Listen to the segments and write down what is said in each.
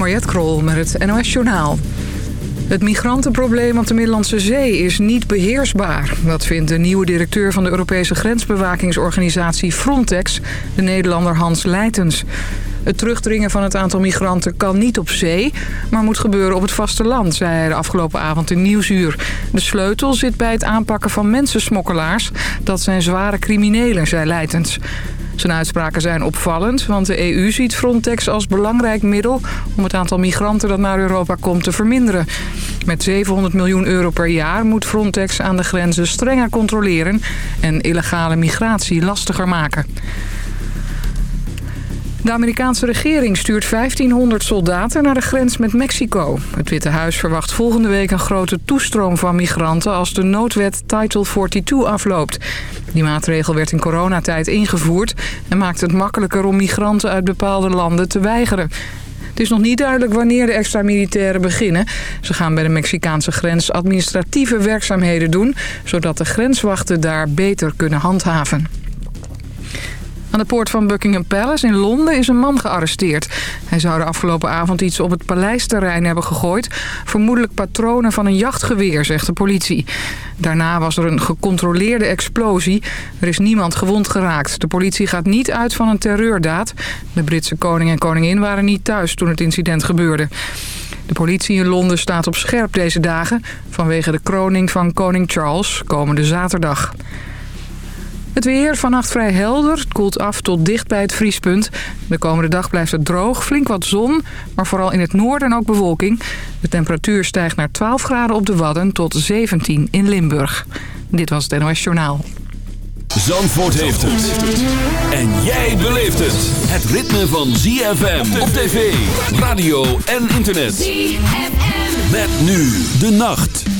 Mariette Krol met het NOS Journaal. Het migrantenprobleem op de Middellandse Zee is niet beheersbaar. Dat vindt de nieuwe directeur van de Europese grensbewakingsorganisatie Frontex, de Nederlander Hans Leitens. Het terugdringen van het aantal migranten kan niet op zee, maar moet gebeuren op het vasteland, zei hij de afgelopen avond in Nieuwsuur. De sleutel zit bij het aanpakken van mensensmokkelaars. Dat zijn zware criminelen, zei Leitens. Zijn uitspraken zijn opvallend, want de EU ziet Frontex als belangrijk middel... om het aantal migranten dat naar Europa komt te verminderen. Met 700 miljoen euro per jaar moet Frontex aan de grenzen strenger controleren... en illegale migratie lastiger maken. De Amerikaanse regering stuurt 1500 soldaten naar de grens met Mexico. Het Witte Huis verwacht volgende week een grote toestroom van migranten... als de noodwet Title 42 afloopt. Die maatregel werd in coronatijd ingevoerd... en maakt het makkelijker om migranten uit bepaalde landen te weigeren. Het is nog niet duidelijk wanneer de extra militairen beginnen. Ze gaan bij de Mexicaanse grens administratieve werkzaamheden doen... zodat de grenswachten daar beter kunnen handhaven. Aan de poort van Buckingham Palace in Londen is een man gearresteerd. Hij zou de afgelopen avond iets op het paleisterrein hebben gegooid. Vermoedelijk patronen van een jachtgeweer, zegt de politie. Daarna was er een gecontroleerde explosie. Er is niemand gewond geraakt. De politie gaat niet uit van een terreurdaad. De Britse koning en koningin waren niet thuis toen het incident gebeurde. De politie in Londen staat op scherp deze dagen... vanwege de kroning van koning Charles komende zaterdag. Het weer vannacht vrij helder. Het koelt af tot dicht bij het vriespunt. De komende dag blijft het droog. Flink wat zon, maar vooral in het noorden ook bewolking. De temperatuur stijgt naar 12 graden op de Wadden tot 17 in Limburg. Dit was het NOS Journaal. Zandvoort heeft het. En jij beleeft het. Het ritme van ZFM op tv, radio en internet. ZFM. Met nu de nacht.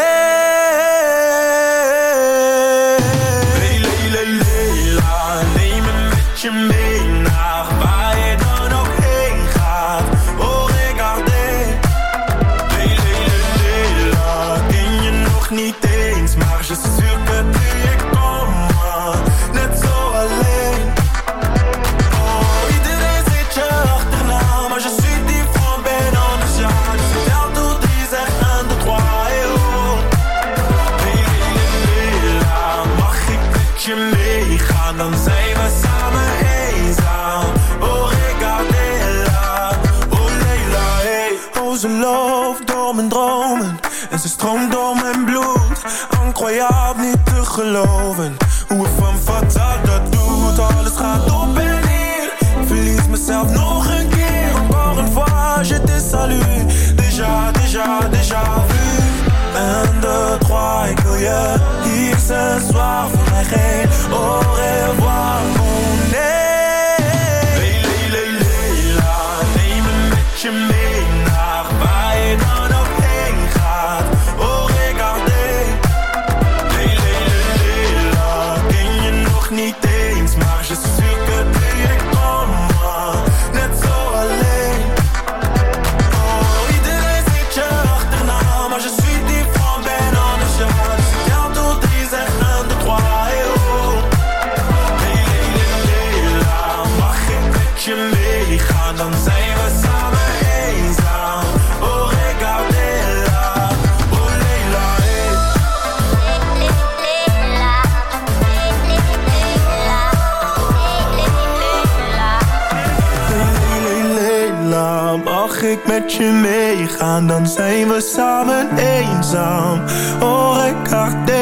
zijn we samen eenzaam. Oh, Ricardella,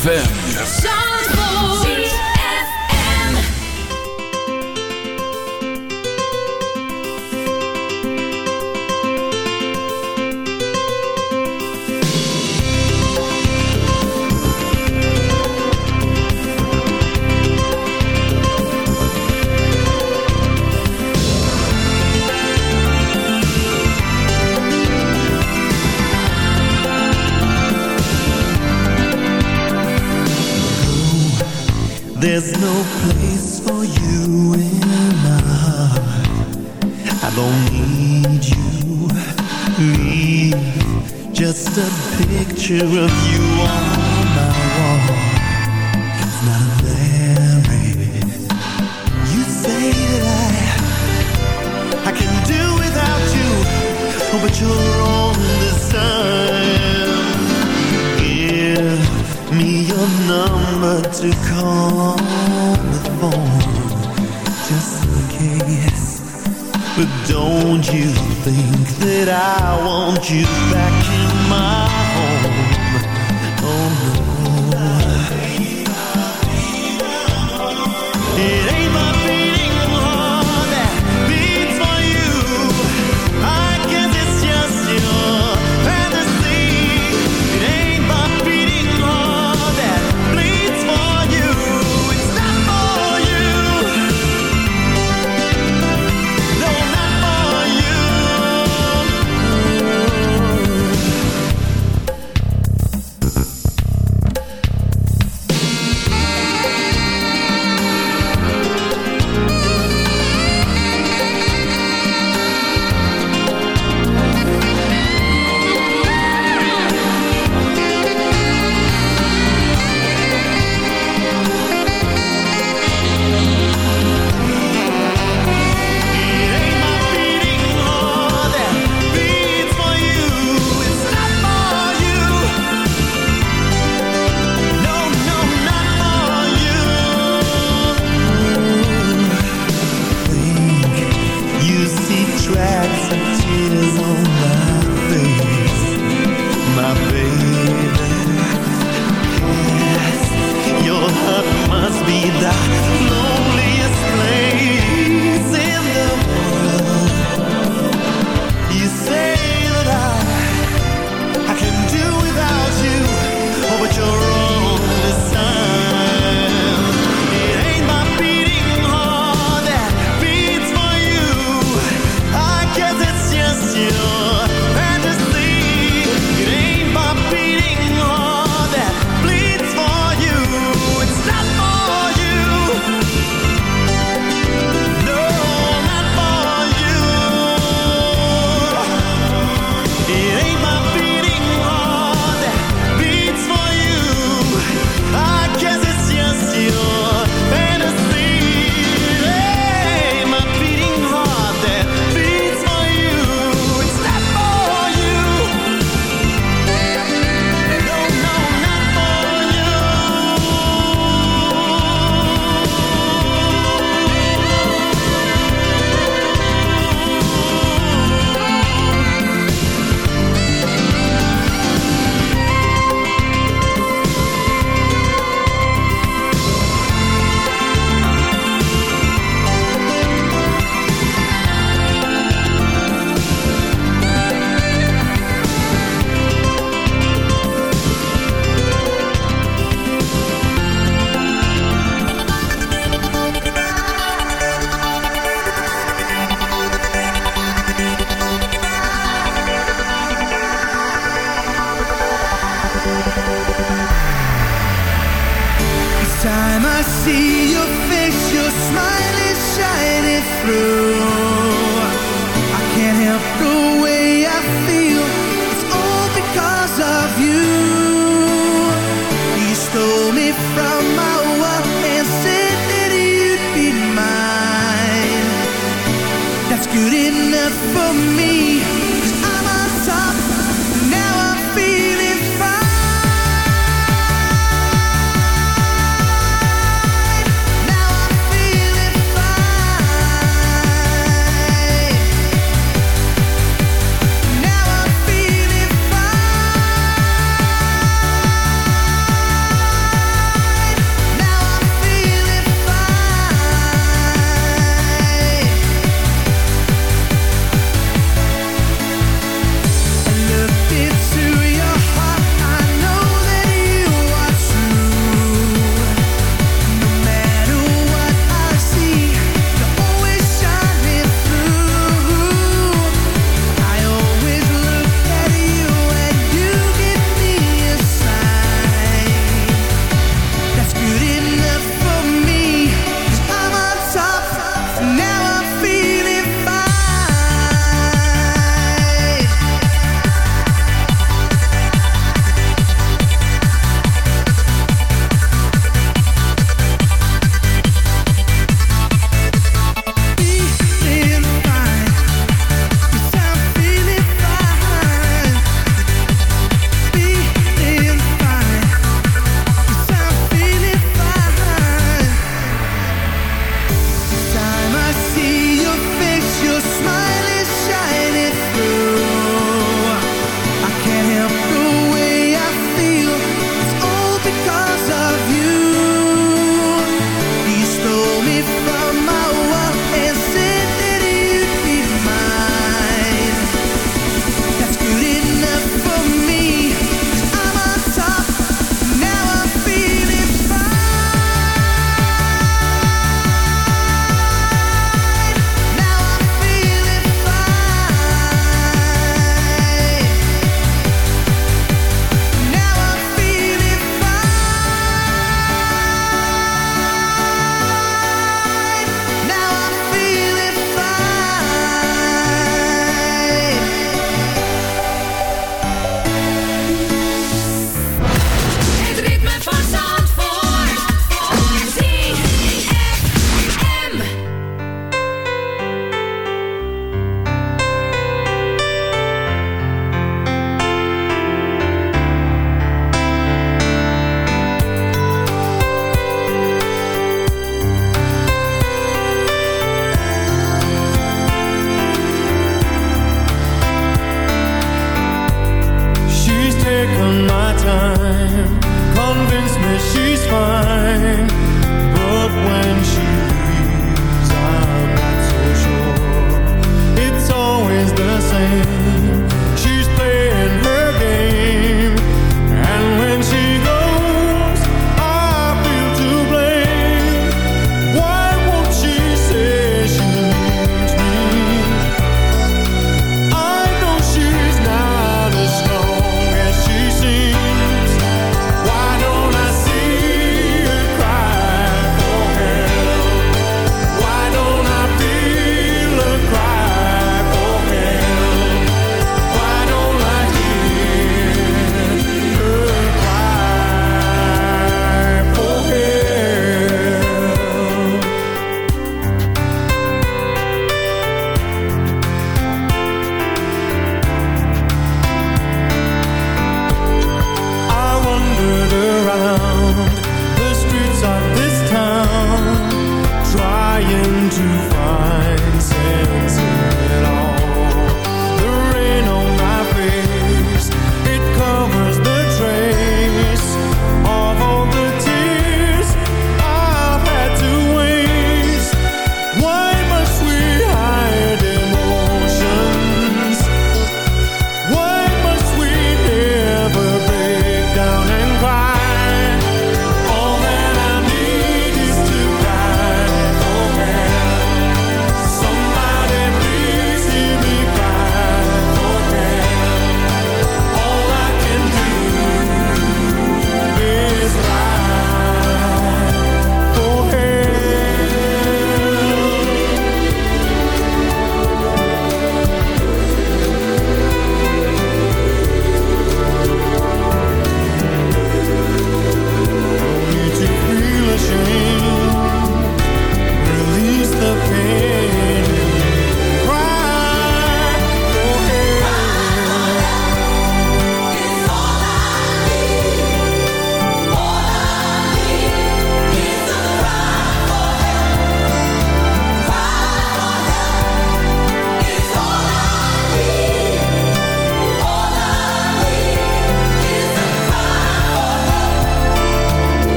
ZFM.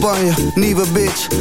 Champagne, nieuwe bitch,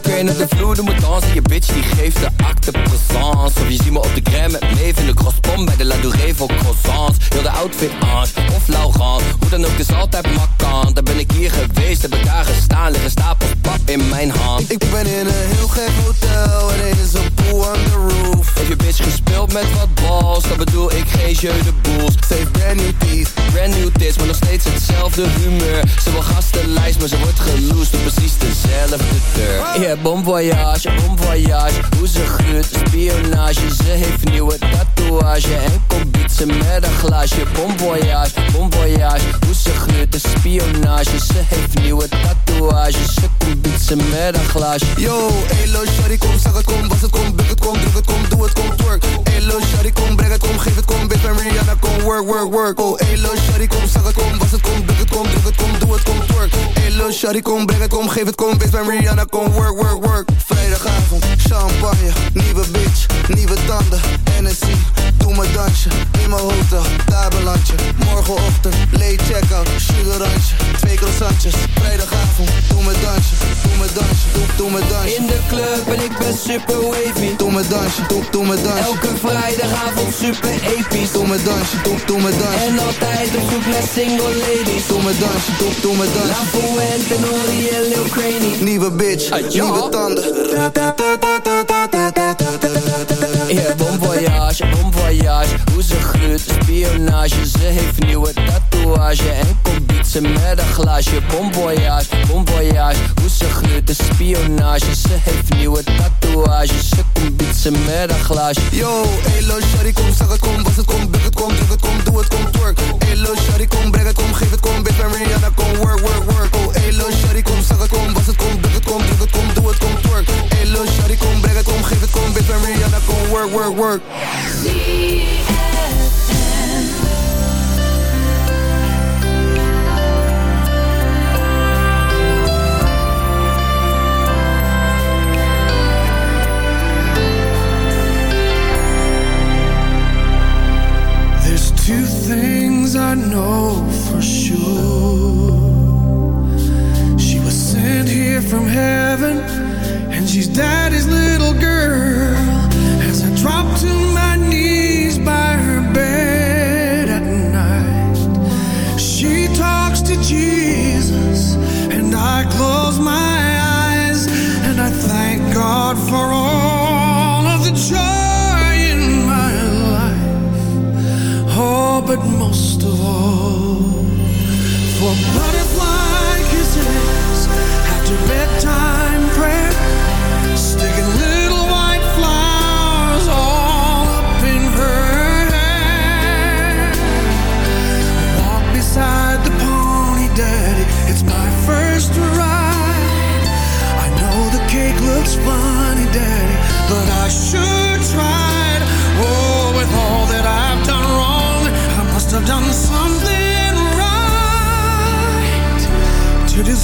kun je op de vloer doen, moet dansen. Je bitch die geeft de acte présence. Of je ziet me op de crème met leven in de crosspom Bij de La Douree voor croissants. Heel de outfit Ange of Laurent. Hoe dan ook is altijd makkant Daar ben ik hier geweest, heb ik daar gestaan. Liggen stapels pap in mijn hand. Ik ben in een heel gek hotel. En er is een pool on the roof. Heb je bitch gespeeld met wat balls? Dat bedoel ik geen jeu de boels. Heeft brand new teeth. Brand new tits, maar nog steeds hetzelfde humeur. Ze wil gastenlijst, maar ze wordt geloosd Op precies dezelfde deur Yeah, voyage, bon voyage Hoe ze gruurt, spionage Ze heeft nieuwe tatoeage En komt ze met een glaasje Bon voyage, bon voyage Hoe ze gruurt, spionage Ze heeft nieuwe tatoeage Ze komt ze met een glaasje Yo, elo, shawty, kom, zeg het, kom Was het, kom, buk het, kom, druk het, kom Doe het, kom, twerk Elo, shawty, kom, breng het, kom Geef het, kom, bitch, ben Rihanna, kom Work, work, work Oh, elo, shawty, kom, zeg het, kom Was het, kom, buk het, kom, druk het, kom Doe het, kom, twerk Elo, shawty, kom, breng het, kom Geef het, kom, bitch, ben Rihanna, kom Work, work, work Vrijdagavond, champagne. Nieuwe bitch, nieuwe tanden. Hennessy, doe mijn dansje. In mijn hotel, daar beland je Morgenochtend, late check-out. Sugarantje, twee croissantjes. Vrijdagavond, doe mijn dansje. Doe mijn dansje, doe, doe mijn dansje. In de club en ik ben super wavy. Doe mijn dansje, doe, doe mijn dansje. Elke vrijdagavond super episch. Doe mijn dansje, doe, doe mijn dansje. En altijd op zoek naar single ladies. Doe mijn dansje, doe, doe mijn dansje. La Fuente, Nori en Lil Craney Nieuwe bitch? Nieuwe tanden. Yeah, bon voyage, bon voyage Hoe ze gruurt, spionage. Ze heeft nieuwe tatoeage En komt ze met een glaasje Bon voyage, bon voyage Hoe ze gruurt, de spionage. Ze heeft nieuwe tatoeage. Ze komt ze met een glaasje Yo, elo, shawty, kom, zeg het, kom Was het, kom, buk het, kom, druk het, kom Doe het, kom, twerk. Elo, kom, shawty, kom, breng het, kom het, kom, Rihanna, kom Work, work, work There's two things I know for sure. She was sent here from heaven, she's daddy's little girl.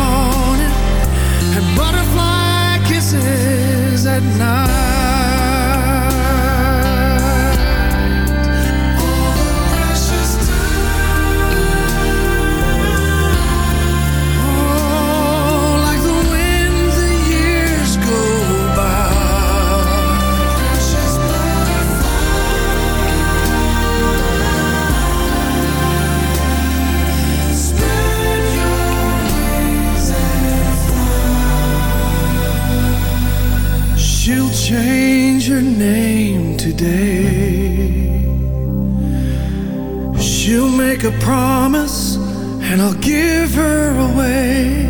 morning and butterfly kisses at night. your name today. She'll make a promise and I'll give her away.